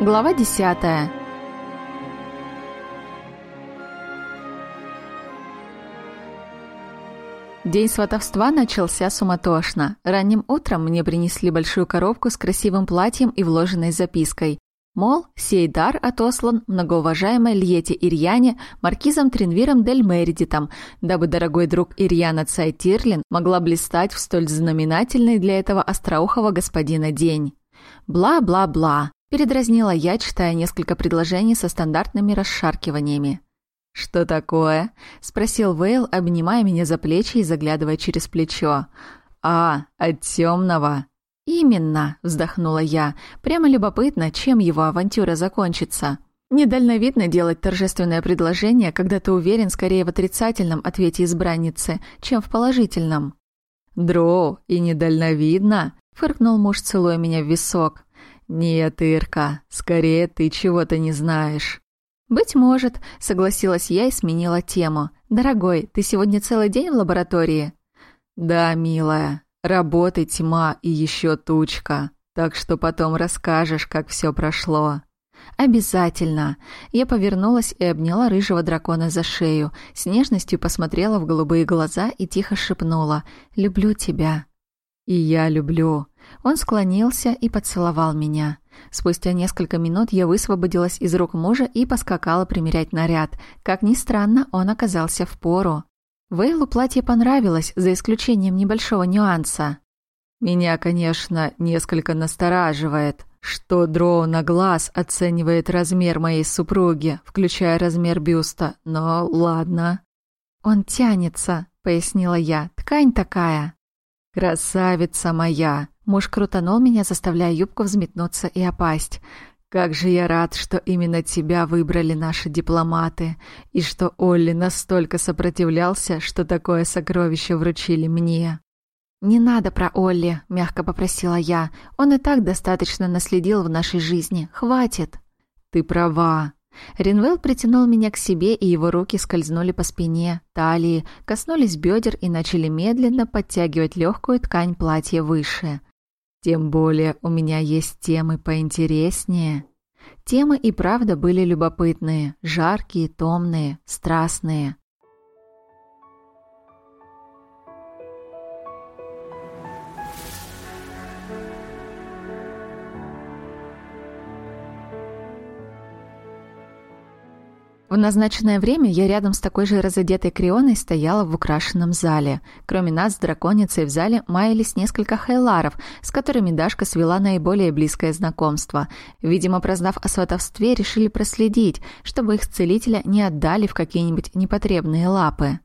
Глава десятая. День сватовства начался суматошно. Ранним утром мне принесли большую коробку с красивым платьем и вложенной запиской. Мол, сей дар отослан многоуважаемой Льете Ирьяне, маркизом Тринвиром дель Мередитом, дабы дорогой друг Ирьяна Цайтирлин могла блистать в столь знаменательный для этого остроухого господина день. Бла-бла-бла. Передразнила я, читая несколько предложений со стандартными расшаркиваниями. «Что такое?» — спросил Вейл, обнимая меня за плечи и заглядывая через плечо. «А, от темного. «Именно», — вздохнула я. «Прямо любопытно, чем его авантюра закончится». Недальновидно делать торжественное предложение, когда ты уверен скорее в отрицательном ответе избранницы, чем в положительном. «Дроу, и недальновидно?» — фыркнул муж, целуя меня в висок. «Нет, Ирка, скорее ты чего-то не знаешь». «Быть может», — согласилась я и сменила тему. «Дорогой, ты сегодня целый день в лаборатории?» «Да, милая, работы тьма и еще тучка, так что потом расскажешь, как все прошло». «Обязательно!» Я повернулась и обняла рыжего дракона за шею, с нежностью посмотрела в голубые глаза и тихо шепнула «Люблю тебя». «И я люблю». Он склонился и поцеловал меня. Спустя несколько минут я высвободилась из рук мужа и поскакала примерять наряд. Как ни странно, он оказался в пору. Вейлу платье понравилось, за исключением небольшого нюанса. Меня, конечно, несколько настораживает, что Дроу на глаз оценивает размер моей супруги, включая размер бюста, но ладно. «Он тянется», — пояснила я, — «ткань такая». «Красавица моя!» Муж крутанул меня, заставляя юбку взметнуться и опасть. «Как же я рад, что именно тебя выбрали наши дипломаты, и что Олли настолько сопротивлялся, что такое сокровище вручили мне». «Не надо про Олли», — мягко попросила я. «Он и так достаточно наследил в нашей жизни. Хватит». «Ты права», Ринвелл притянул меня к себе, и его руки скользнули по спине, талии, коснулись бедер и начали медленно подтягивать легкую ткань платья выше. Тем более у меня есть темы поинтереснее. Темы и правда были любопытные, жаркие, томные, страстные. В назначенное время я рядом с такой же разодетой Крионой стояла в украшенном зале. Кроме нас с драконицей в зале маялись несколько хайларов, с которыми Дашка свела наиболее близкое знакомство. Видимо, прознав о сватовстве, решили проследить, чтобы их целителя не отдали в какие-нибудь непотребные лапы.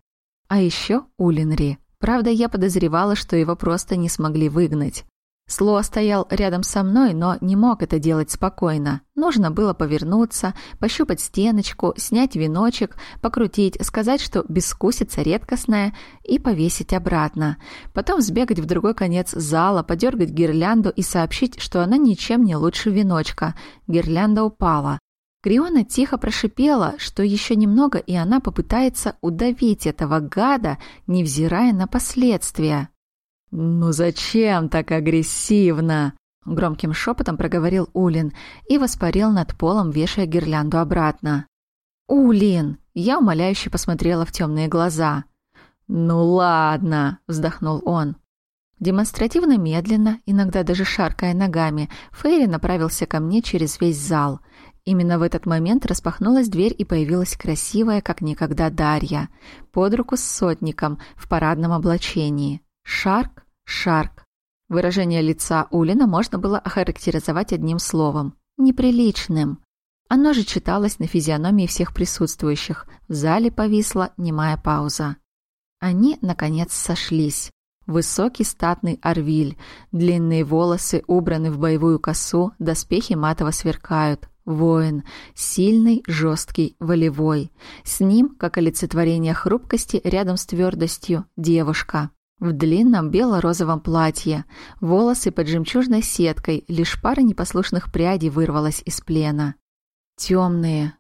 А еще Улинри. Правда, я подозревала, что его просто не смогли выгнать. Слоа стоял рядом со мной, но не мог это делать спокойно. Нужно было повернуться, пощупать стеночку, снять веночек, покрутить, сказать, что бескусица редкостная, и повесить обратно. Потом сбегать в другой конец зала, подергать гирлянду и сообщить, что она ничем не лучше веночка. Гирлянда упала. Гриона тихо прошипела, что еще немного, и она попытается удавить этого гада, невзирая на последствия. «Ну зачем так агрессивно?» Громким шепотом проговорил Улин и воспарил над полом, вешая гирлянду обратно. «Улин!» Я умоляюще посмотрела в темные глаза. «Ну ладно!» — вздохнул он. Демонстративно медленно, иногда даже шаркая ногами, Фейри направился ко мне через весь зал. Именно в этот момент распахнулась дверь и появилась красивая, как никогда, Дарья, под руку с сотником в парадном облачении. Шарк Шарк. Выражение лица Улина можно было охарактеризовать одним словом – неприличным. Оно же читалось на физиономии всех присутствующих. В зале повисла немая пауза. Они, наконец, сошлись. Высокий статный Арвиль, длинные волосы убраны в боевую косу, доспехи матово сверкают. Воин, сильный, жесткий, волевой. С ним, как олицетворение хрупкости, рядом с твердостью, девушка. В длинном бело-розовом платье, волосы под жемчужной сеткой, лишь пара непослушных прядей вырвалась из плена. Темные,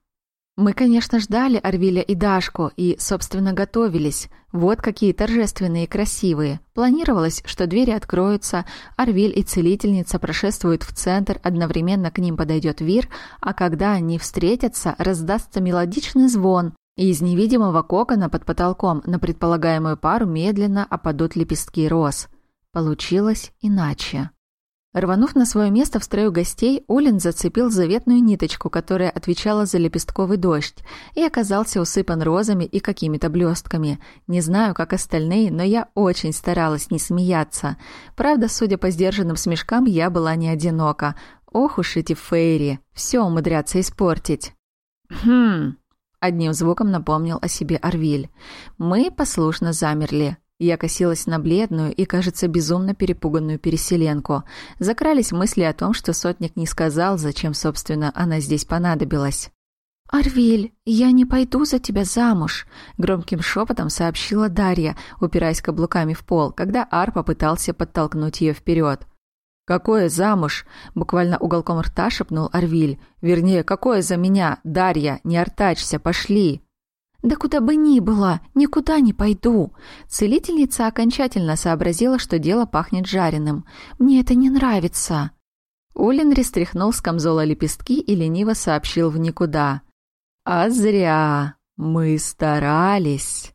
Мы, конечно, ждали Арвиля и Дашку и, собственно, готовились. Вот какие торжественные и красивые. Планировалось, что двери откроются, Арвиль и целительница прошествуют в центр, одновременно к ним подойдет Вир, а когда они встретятся, раздастся мелодичный звон, из невидимого кокона под потолком на предполагаемую пару медленно опадут лепестки роз. Получилось иначе. Рванув на свое место в строю гостей, Олин зацепил заветную ниточку, которая отвечала за лепестковый дождь, и оказался усыпан розами и какими-то блестками. Не знаю, как остальные, но я очень старалась не смеяться. Правда, судя по сдержанным смешкам, я была не одинока. Ох уж эти фейри, все умудрятся испортить. «Хм...» — одним звуком напомнил о себе Арвиль. Мы послушно замерли. Я косилась на бледную и, кажется, безумно перепуганную переселенку. Закрались мысли о том, что сотник не сказал, зачем, собственно, она здесь понадобилась. «Арвиль, я не пойду за тебя замуж», — громким шепотом сообщила Дарья, упираясь каблуками в пол, когда Ар попытался подтолкнуть ее вперед. «Какое замуж?» — буквально уголком рта шепнул Арвиль. «Вернее, какое за меня? Дарья, не артачься, пошли!» «Да куда бы ни было, никуда не пойду!» Целительница окончательно сообразила, что дело пахнет жареным. «Мне это не нравится!» Улин стряхнул с камзола лепестки и лениво сообщил в никуда. «А зря! Мы старались!»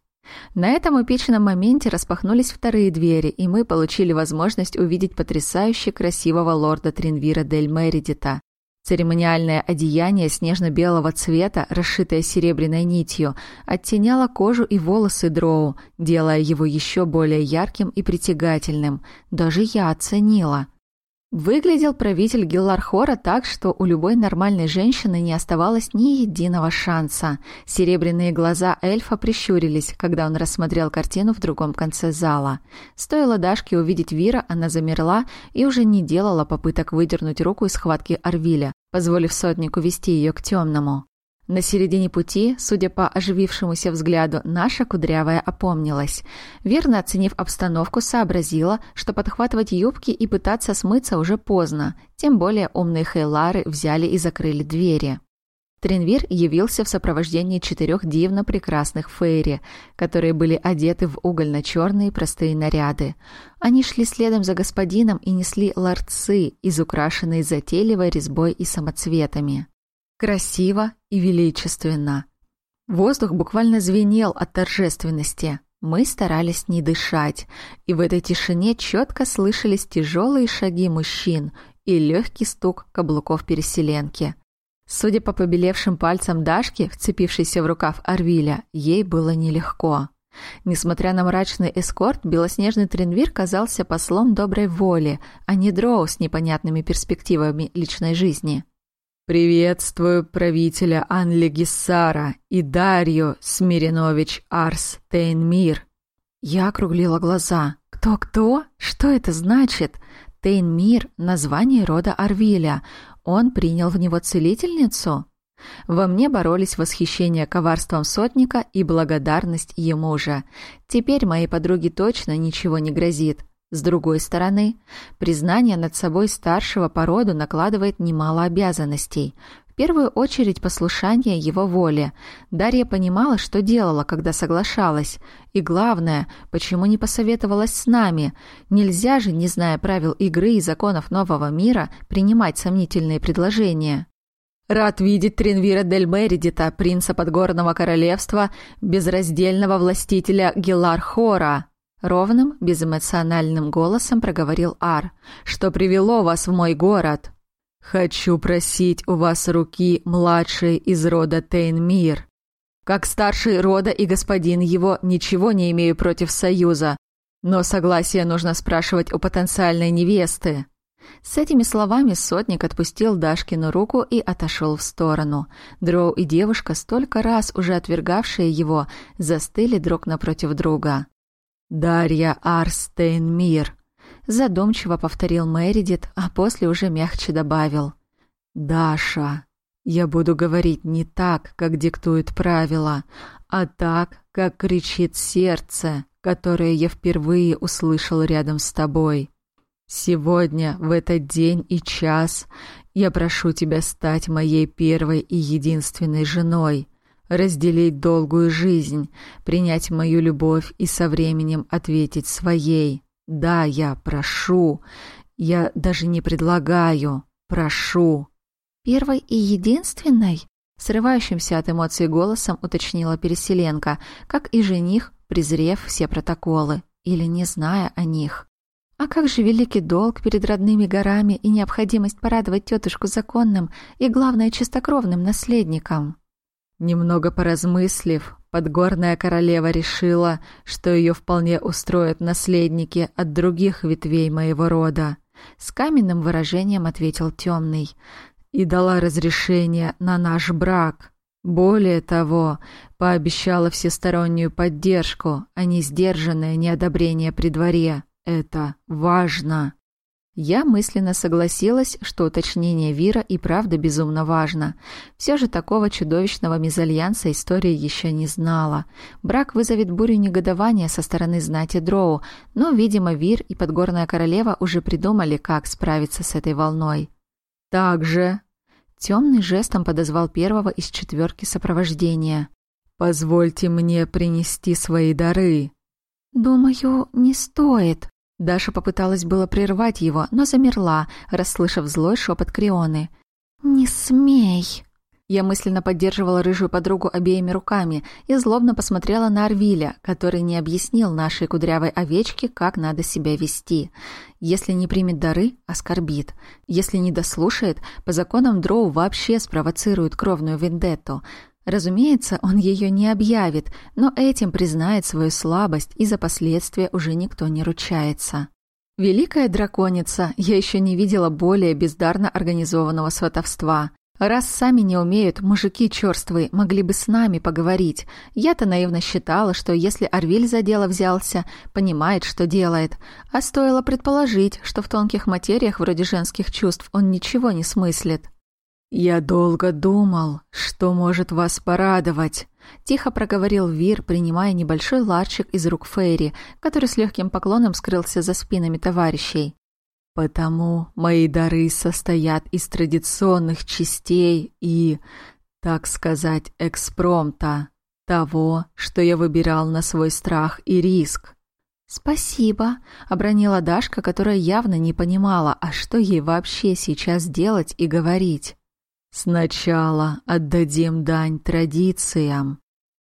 На этом эпичном моменте распахнулись вторые двери, и мы получили возможность увидеть потрясающе красивого лорда Тринвира Дель Мередита. Церемониальное одеяние снежно-белого цвета, расшитое серебряной нитью, оттеняло кожу и волосы Дроу, делая его еще более ярким и притягательным. Даже я оценила. Выглядел правитель Гиллархора так, что у любой нормальной женщины не оставалось ни единого шанса. Серебряные глаза эльфа прищурились, когда он рассмотрел картину в другом конце зала. Стоило Дашке увидеть Вира, она замерла и уже не делала попыток выдернуть руку из схватки Арвиля, позволив сотнику вести ее к темному. На середине пути, судя по оживившемуся взгляду, наша кудрявая опомнилась. Верно оценив обстановку, сообразила, что подхватывать юбки и пытаться смыться уже поздно, тем более умные хейлары взяли и закрыли двери. Тринвир явился в сопровождении четырех дивно прекрасных фейри, которые были одеты в угольно-черные простые наряды. Они шли следом за господином и несли ларцы, изукрашенные затейливой резьбой и самоцветами. Красиво и величественно. Воздух буквально звенел от торжественности. Мы старались не дышать, и в этой тишине четко слышались тяжелые шаги мужчин и легкий стук каблуков переселенки. Судя по побелевшим пальцам Дашки, вцепившейся в рукав Арвиля, ей было нелегко. Несмотря на мрачный эскорт, белоснежный Тренвир казался послом доброй воли, а не дроу с непонятными перспективами личной жизни. «Приветствую правителя Анли Гиссара и Дарью Смиринович Арс Тейнмир». Я округлила глаза. «Кто-кто? Что это значит?» Тейнмир — название рода Арвиля. Он принял в него целительницу? Во мне боролись восхищение коварством сотника и благодарность ему же. Теперь моей подруге точно ничего не грозит. С другой стороны, признание над собой старшего по роду накладывает немало обязанностей. В первую очередь послушание его воле. Дарья понимала, что делала, когда соглашалась. И главное, почему не посоветовалась с нами. Нельзя же, не зная правил игры и законов нового мира, принимать сомнительные предложения. Рад видеть Тринвира Дель Меридита, принца Подгорного Королевства, безраздельного властителя Гелар-Хора, Ровным, безэмоциональным голосом проговорил Ар. «Что привело вас в мой город?» «Хочу просить у вас руки младшей из рода Тейнмир. Как старший рода и господин его ничего не имею против союза, но согласие нужно спрашивать у потенциальной невесты». С этими словами сотник отпустил Дашкину руку и отошел в сторону. Дроу и девушка, столько раз уже отвергавшие его, застыли друг напротив друга. «Дарья Арстейнмир», — задумчиво повторил Мэридит, а после уже мягче добавил. «Даша, я буду говорить не так, как диктуют правила, а так, как кричит сердце, которое я впервые услышал рядом с тобой. Сегодня, в этот день и час, я прошу тебя стать моей первой и единственной женой — разделить долгую жизнь, принять мою любовь и со временем ответить своей. Да, я прошу. Я даже не предлагаю. Прошу. Первой и единственной? Срывающимся от эмоций голосом уточнила Переселенка, как и жених, презрев все протоколы или не зная о них. А как же великий долг перед родными горами и необходимость порадовать тетушку законным и, главное, чистокровным наследником? Немного поразмыслив, подгорная королева решила, что ее вполне устроят наследники от других ветвей моего рода. С каменным выражением ответил темный. И дала разрешение на наш брак. Более того, пообещала всестороннюю поддержку, а не сдержанное неодобрение при дворе. Это важно. Я мысленно согласилась, что уточнение Вира и правда безумно важно. Все же такого чудовищного мезальянса история еще не знала. Брак вызовет бурю негодования со стороны знати Дроу, но, видимо, Вир и Подгорная Королева уже придумали, как справиться с этой волной. «Также...» Темный жестом подозвал первого из четверки сопровождения. «Позвольте мне принести свои дары». «Думаю, не стоит». Даша попыталась было прервать его, но замерла, расслышав злой шепот Крионы. «Не смей!» Я мысленно поддерживала рыжую подругу обеими руками и злобно посмотрела на Арвиля, который не объяснил нашей кудрявой овечке, как надо себя вести. Если не примет дары, оскорбит. Если не дослушает, по законам Дроу вообще спровоцирует кровную вендетту. Разумеется, он ее не объявит, но этим признает свою слабость, и за последствия уже никто не ручается. Великая драконица, я еще не видела более бездарно организованного сватовства. Раз сами не умеют, мужики черствые могли бы с нами поговорить. Я-то наивно считала, что если Арвиль за дело взялся, понимает, что делает. А стоило предположить, что в тонких материях вроде женских чувств он ничего не смыслит. «Я долго думал, что может вас порадовать», — тихо проговорил Вир, принимая небольшой ларчик из рук Фейри, который с легким поклоном скрылся за спинами товарищей. «Потому мои дары состоят из традиционных частей и, так сказать, экспромта, того, что я выбирал на свой страх и риск». «Спасибо», — обронила Дашка, которая явно не понимала, а что ей вообще сейчас делать и говорить. «Сначала отдадим дань традициям».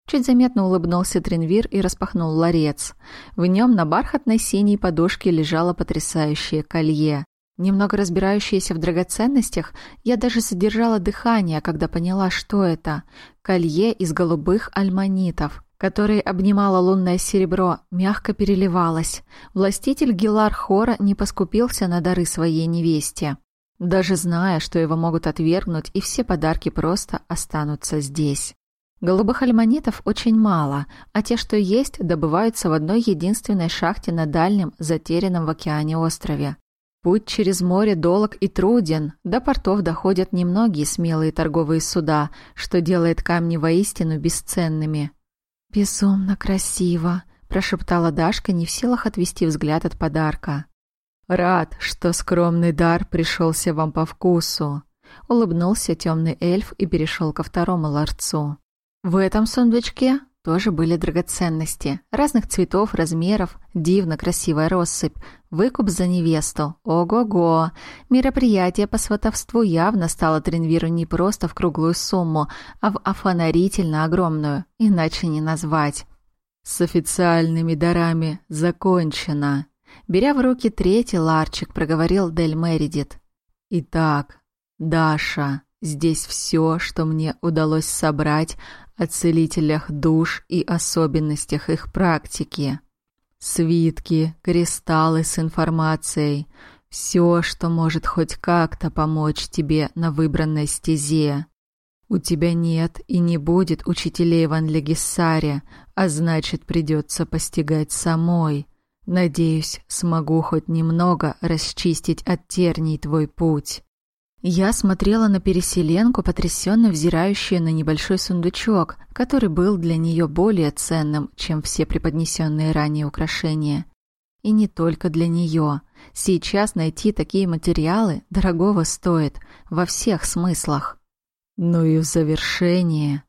Чуть заметно улыбнулся Тренвир и распахнул ларец. В нем на бархатной синей подушке лежало потрясающее колье. Немного разбирающаяся в драгоценностях, я даже задержала дыхание, когда поняла, что это. Колье из голубых альманитов, которое обнимало лунное серебро, мягко переливалось. Властитель Гилар Хора не поскупился на дары своей невесте даже зная, что его могут отвергнуть, и все подарки просто останутся здесь. Голубых альманитов очень мало, а те, что есть, добываются в одной единственной шахте на дальнем, затерянном в океане острове. Путь через море долог и труден, до портов доходят немногие смелые торговые суда, что делает камни воистину бесценными. «Безумно красиво», – прошептала Дашка, не в силах отвести взгляд от подарка. «Рад, что скромный дар пришелся вам по вкусу», — улыбнулся темный эльф и перешел ко второму ларцу. В этом сундучке тоже были драгоценности, разных цветов, размеров, дивно красивая россыпь, выкуп за невесту. Ого-го! Мероприятие по сватовству явно стало Тренвиру не просто в круглую сумму, а в офонарительно огромную, иначе не назвать. «С официальными дарами закончено», Беря в руки третий ларчик, проговорил Дель Мередит. «Итак, Даша, здесь все, что мне удалось собрать о целителях душ и особенностях их практики. Свитки, кристаллы с информацией, все, что может хоть как-то помочь тебе на выбранной стезе. У тебя нет и не будет учителей в Анлегиссаре, а значит, придется постигать самой». Надеюсь, смогу хоть немного расчистить от терний твой путь. Я смотрела на переселенку, потрясенно взирающую на небольшой сундучок, который был для нее более ценным, чем все преподнесенные ранее украшения. И не только для нее. Сейчас найти такие материалы дорогого стоит, во всех смыслах. Ну и в завершение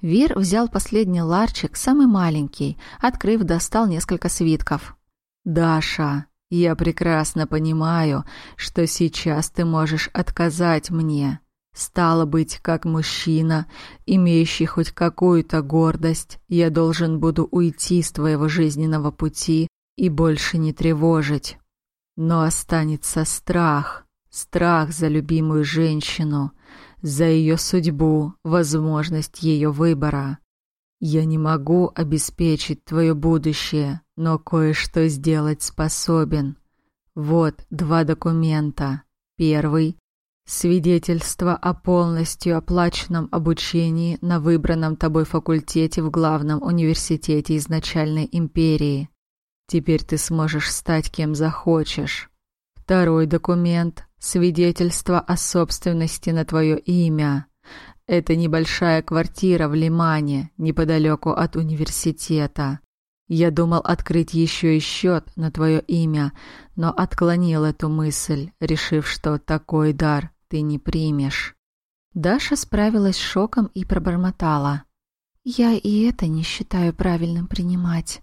Вир взял последний ларчик, самый маленький, открыв, достал несколько свитков. «Даша, я прекрасно понимаю, что сейчас ты можешь отказать мне. Стало быть, как мужчина, имеющий хоть какую-то гордость, я должен буду уйти с твоего жизненного пути и больше не тревожить. Но останется страх, страх за любимую женщину, за ее судьбу, возможность ее выбора. Я не могу обеспечить твое будущее, но кое-что сделать способен. Вот два документа. Первый — свидетельство о полностью оплаченном обучении на выбранном тобой факультете в главном университете изначальной империи. Теперь ты сможешь стать кем захочешь. Второй документ — свидетельство о собственности на твое имя. Это небольшая квартира в Лимане, неподалеку от университета. Я думал открыть еще и счет на твое имя, но отклонил эту мысль, решив, что такой дар ты не примешь. Даша справилась с шоком и пробормотала. «Я и это не считаю правильным принимать».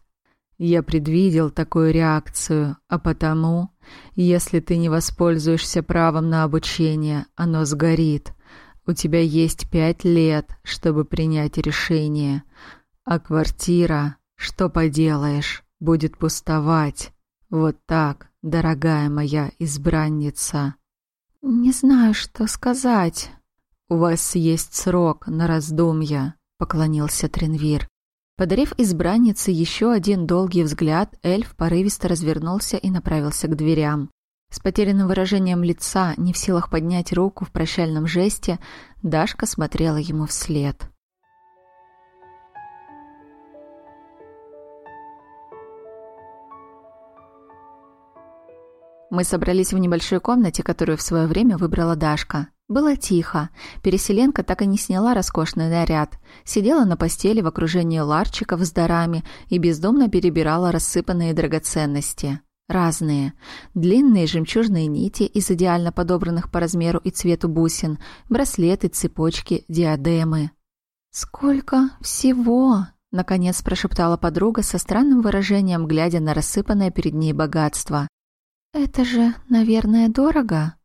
Я предвидел такую реакцию, а потому, если ты не воспользуешься правом на обучение, оно сгорит. У тебя есть пять лет, чтобы принять решение. А квартира, что поделаешь, будет пустовать. Вот так, дорогая моя избранница. Не знаю, что сказать. У вас есть срок на раздумья, поклонился Тренвир. Подарив избраннице еще один долгий взгляд, эльф порывисто развернулся и направился к дверям. С потерянным выражением лица, не в силах поднять руку в прощальном жесте, Дашка смотрела ему вслед. Мы собрались в небольшой комнате, которую в свое время выбрала Дашка. Было тихо. Переселенка так и не сняла роскошный наряд. Сидела на постели в окружении ларчиков с дарами и бездумно перебирала рассыпанные драгоценности. Разные. Длинные жемчужные нити из идеально подобранных по размеру и цвету бусин, браслеты, цепочки, диадемы. «Сколько всего!» — наконец прошептала подруга со странным выражением, глядя на рассыпанное перед ней богатство. «Это же, наверное, дорого?»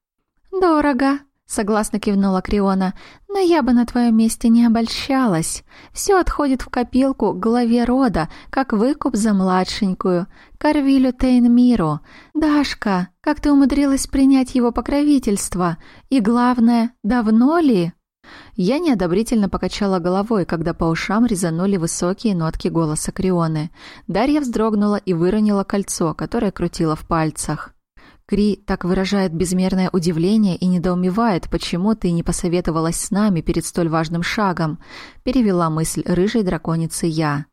«Дорого», Согласно кивнула Криона. «Но я бы на твоем месте не обольщалась. Все отходит в копилку главе рода, как выкуп за младшенькую, Карвилю Тейнмиру. Дашка, как ты умудрилась принять его покровительство? И главное, давно ли?» Я неодобрительно покачала головой, когда по ушам резанули высокие нотки голоса Крионы. Дарья вздрогнула и выронила кольцо, которое крутила в пальцах. Кри так выражает безмерное удивление и недоумевает, почему ты не посоветовалась с нами перед столь важным шагом, перевела мысль рыжей драконицы я.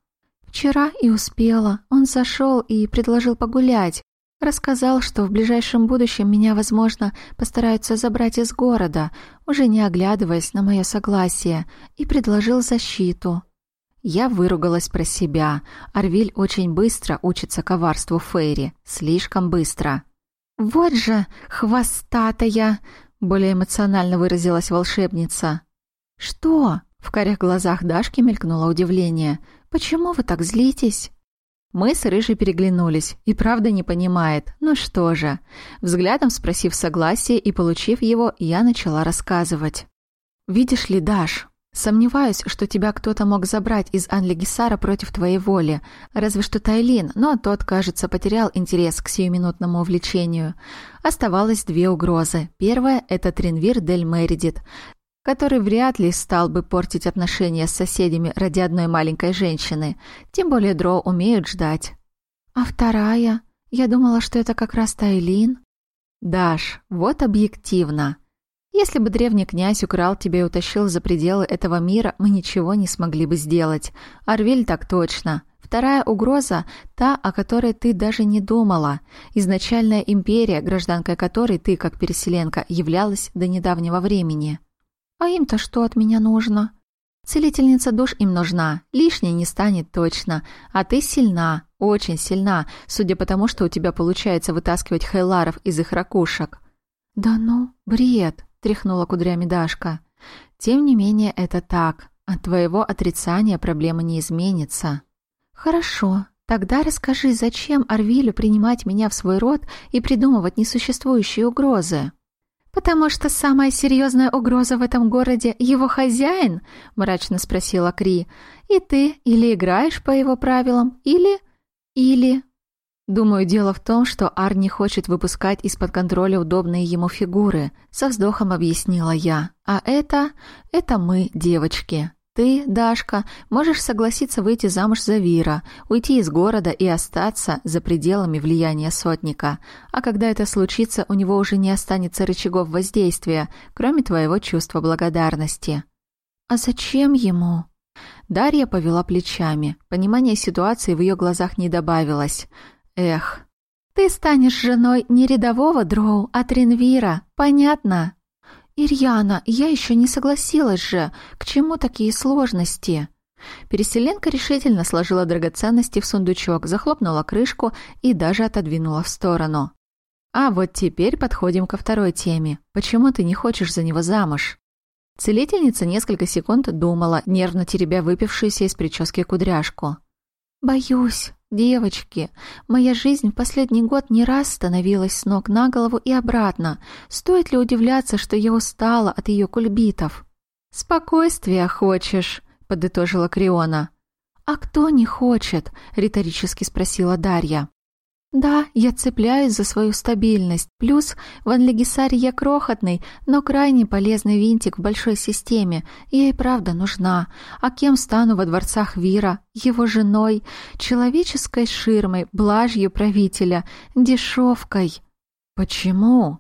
Вчера и успела. Он зашел и предложил погулять. Рассказал, что в ближайшем будущем меня, возможно, постараются забрать из города, уже не оглядываясь на мое согласие, и предложил защиту. Я выругалась про себя. Арвиль очень быстро учится коварству Фейри. Слишком быстро. «Вот же хвостатая!» — более эмоционально выразилась волшебница. «Что?» — в карих глазах Дашки мелькнуло удивление. «Почему вы так злитесь?» Мы с Рыжей переглянулись, и правда не понимает. Ну что же. Взглядом спросив согласие и получив его, я начала рассказывать. «Видишь ли, Даш, Сомневаюсь, что тебя кто-то мог забрать из Анлигисара против твоей воли. Разве что Тайлин, но тот, кажется, потерял интерес к сиюминутному увлечению. Оставалось две угрозы. Первая — это Тринвир Дель Меридит, который вряд ли стал бы портить отношения с соседями ради одной маленькой женщины. Тем более Дро умеют ждать. А вторая? Я думала, что это как раз Тайлин. Даш, вот объективно. Если бы древний князь украл тебя и утащил за пределы этого мира, мы ничего не смогли бы сделать. Арвиль так точно. Вторая угроза – та, о которой ты даже не думала. Изначальная империя, гражданкой которой ты, как переселенка, являлась до недавнего времени. А им-то что от меня нужно? Целительница душ им нужна, лишней не станет точно. А ты сильна, очень сильна, судя по тому, что у тебя получается вытаскивать хейларов из их ракушек. Да ну, бред, тряхнула кудрями Дашка. Тем не менее, это так. От твоего отрицания проблема не изменится. Хорошо, тогда расскажи, зачем Арвилю принимать меня в свой род и придумывать несуществующие угрозы? «Потому что самая серьезная угроза в этом городе — его хозяин?» — мрачно спросила Кри. «И ты или играешь по его правилам, или... или...» Думаю, дело в том, что Ар не хочет выпускать из-под контроля удобные ему фигуры, со вздохом объяснила я. А это... это мы, девочки. Ты, Дашка, можешь согласиться выйти замуж за Вира, уйти из города и остаться за пределами влияния сотника. А когда это случится, у него уже не останется рычагов воздействия, кроме твоего чувства благодарности. А зачем ему? Дарья повела плечами. Понимание ситуации в ее глазах не добавилось. Эх, ты станешь женой не рядового дроу, а Тринвира, понятно? «Ирьяна, я еще не согласилась же. К чему такие сложности?» Переселенка решительно сложила драгоценности в сундучок, захлопнула крышку и даже отодвинула в сторону. «А вот теперь подходим ко второй теме. Почему ты не хочешь за него замуж?» Целительница несколько секунд думала, нервно теребя выпившуюся из прически кудряшку. «Боюсь. Девочки, моя жизнь в последний год не раз становилась с ног на голову и обратно. Стоит ли удивляться, что я устала от ее кульбитов? «Спокойствия хочешь», — подытожила Криона. «А кто не хочет?» — риторически спросила Дарья. Да, я цепляюсь за свою стабильность. Плюс в Анлегисаре я крохотный, но крайне полезный винтик в большой системе. Я и правда нужна. А кем стану во дворцах Вира? Его женой, человеческой ширмой, блажью правителя, дешевкой. Почему?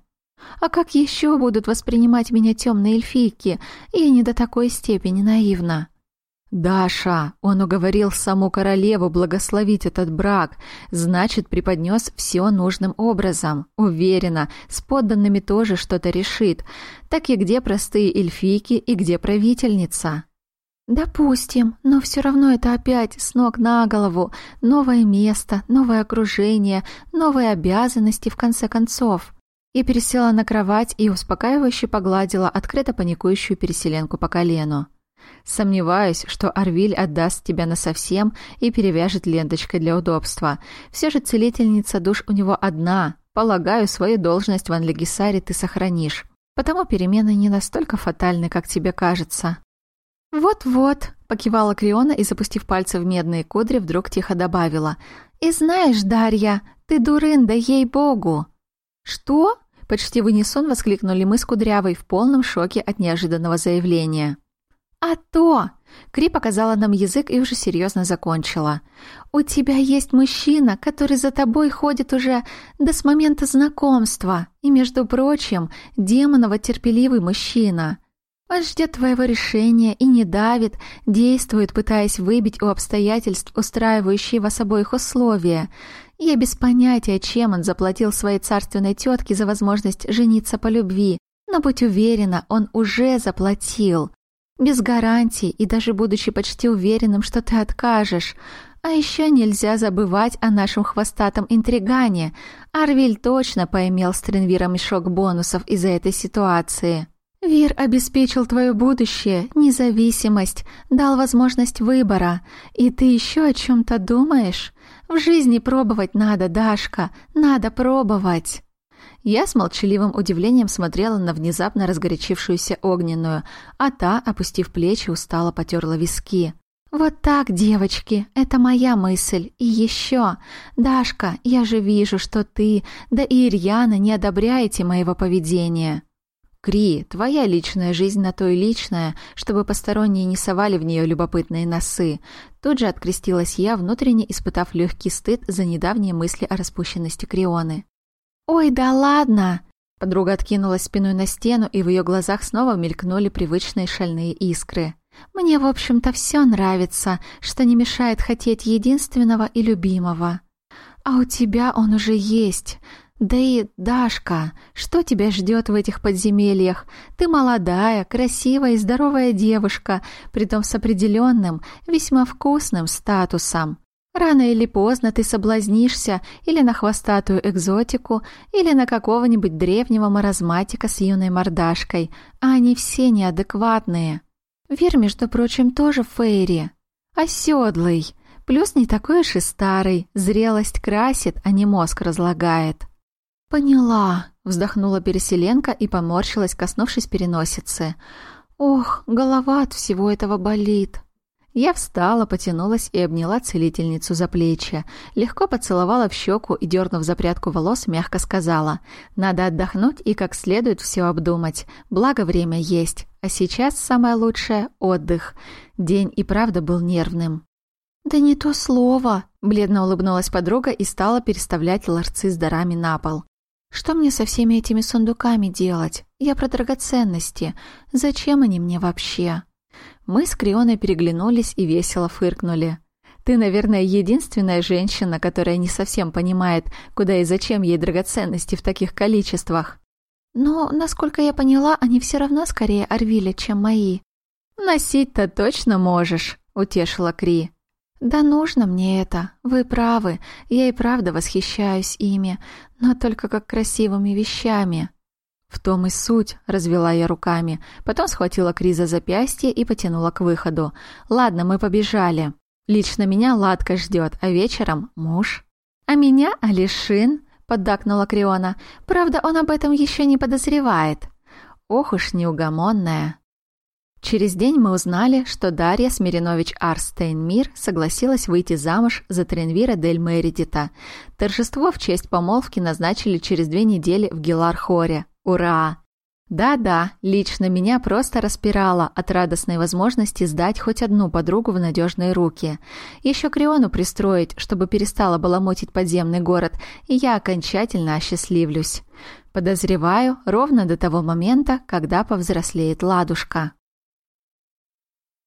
А как еще будут воспринимать меня темные эльфийки? Я не до такой степени наивна. «Даша, он уговорил саму королеву благословить этот брак, значит, преподнес все нужным образом. Уверена, с подданными тоже что-то решит. Так и где простые эльфийки и где правительница?» «Допустим, но все равно это опять с ног на голову. Новое место, новое окружение, новые обязанности, в конце концов». Я пересела на кровать и успокаивающе погладила открыто паникующую переселенку по колену. Сомневаюсь, что Арвиль отдаст тебя насовсем и перевяжет ленточкой для удобства. Все же целительница душ у него одна. Полагаю, свою должность в Анлегисаре ты сохранишь. Потому перемены не настолько фатальны, как тебе кажется». «Вот-вот», — покивала Криона и, запустив пальцы в медные кудри, вдруг тихо добавила. «И знаешь, Дарья, ты дурында, ей-богу!» «Что?» — почти в унисон воскликнули мы с Кудрявой в полном шоке от неожиданного заявления. «А то!» Кри показала нам язык и уже серьезно закончила. «У тебя есть мужчина, который за тобой ходит уже до с момента знакомства. И, между прочим, демоново-терпеливый мужчина. Он ждет твоего решения и не давит, действует, пытаясь выбить у обстоятельств устраивающие вас обоих условия. Я без понятия, чем он заплатил своей царственной тетке за возможность жениться по любви, но будь уверена, он уже заплатил без гарантий и даже будучи почти уверенным, что ты откажешь. А еще нельзя забывать о нашем хвостатом интригане. Арвиль точно поимел с Тренвира мешок бонусов из-за этой ситуации. Вир обеспечил твое будущее, независимость, дал возможность выбора. И ты еще о чем-то думаешь? В жизни пробовать надо, Дашка, надо пробовать. Я с молчаливым удивлением смотрела на внезапно разгорячившуюся огненную, а та, опустив плечи, устало потерла виски. «Вот так, девочки, это моя мысль. И еще, Дашка, я же вижу, что ты, да и Ирьяна не одобряете моего поведения». «Кри, твоя личная жизнь на то и личная, чтобы посторонние не совали в нее любопытные носы». Тут же открестилась я, внутренне испытав легкий стыд за недавние мысли о распущенности Крионы. «Ой, да ладно!» Подруга откинулась спиной на стену, и в ее глазах снова мелькнули привычные шальные искры. «Мне, в общем-то, все нравится, что не мешает хотеть единственного и любимого. А у тебя он уже есть. Да и, Дашка, что тебя ждет в этих подземельях? Ты молодая, красивая и здоровая девушка, притом с определенным, весьма вкусным статусом. Рано или поздно ты соблазнишься или на хвостатую экзотику, или на какого-нибудь древнего маразматика с юной мордашкой, а они все неадекватные. Вер, между прочим, тоже Фейри. Оседлый. Плюс не такой уж и старый. Зрелость красит, а не мозг разлагает. «Поняла», — вздохнула переселенка и поморщилась, коснувшись переносицы. «Ох, голова от всего этого болит». Я встала, потянулась и обняла целительницу за плечи. Легко поцеловала в щеку и, дернув за прядку волос, мягко сказала. «Надо отдохнуть и как следует все обдумать. Благо время есть. А сейчас самое лучшее — отдых. День и правда был нервным». «Да не то слово!» — бледно улыбнулась подруга и стала переставлять ларцы с дарами на пол. Что мне со всеми этими сундуками делать? Я про драгоценности. Зачем они мне вообще? Мы с Крионой переглянулись и весело фыркнули. Ты, наверное, единственная женщина, которая не совсем понимает, куда и зачем ей драгоценности в таких количествах. Но, насколько я поняла, они все равно скорее Орвиля, чем мои. Носить-то точно можешь, утешила Кри. «Да нужно мне это. Вы правы. Я и правда восхищаюсь ими, но только как красивыми вещами». «В том и суть», — развела я руками. Потом схватила Криза за запястье и потянула к выходу. «Ладно, мы побежали. Лично меня Ладка ждет, а вечером муж». «А меня Алишин», — поддакнула Криона. «Правда, он об этом еще не подозревает». «Ох уж неугомонная». Через день мы узнали, что Дарья Смиринович Арстейнмир согласилась выйти замуж за Тренвира дель Мередита. Торжество в честь помолвки назначили через две недели в Гелархоре. Ура! Да-да, лично меня просто распирало от радостной возможности сдать хоть одну подругу в надежные руки. Еще Криону пристроить, чтобы перестала баламутить подземный город, и я окончательно осчастливлюсь. Подозреваю, ровно до того момента, когда повзрослеет Ладушка.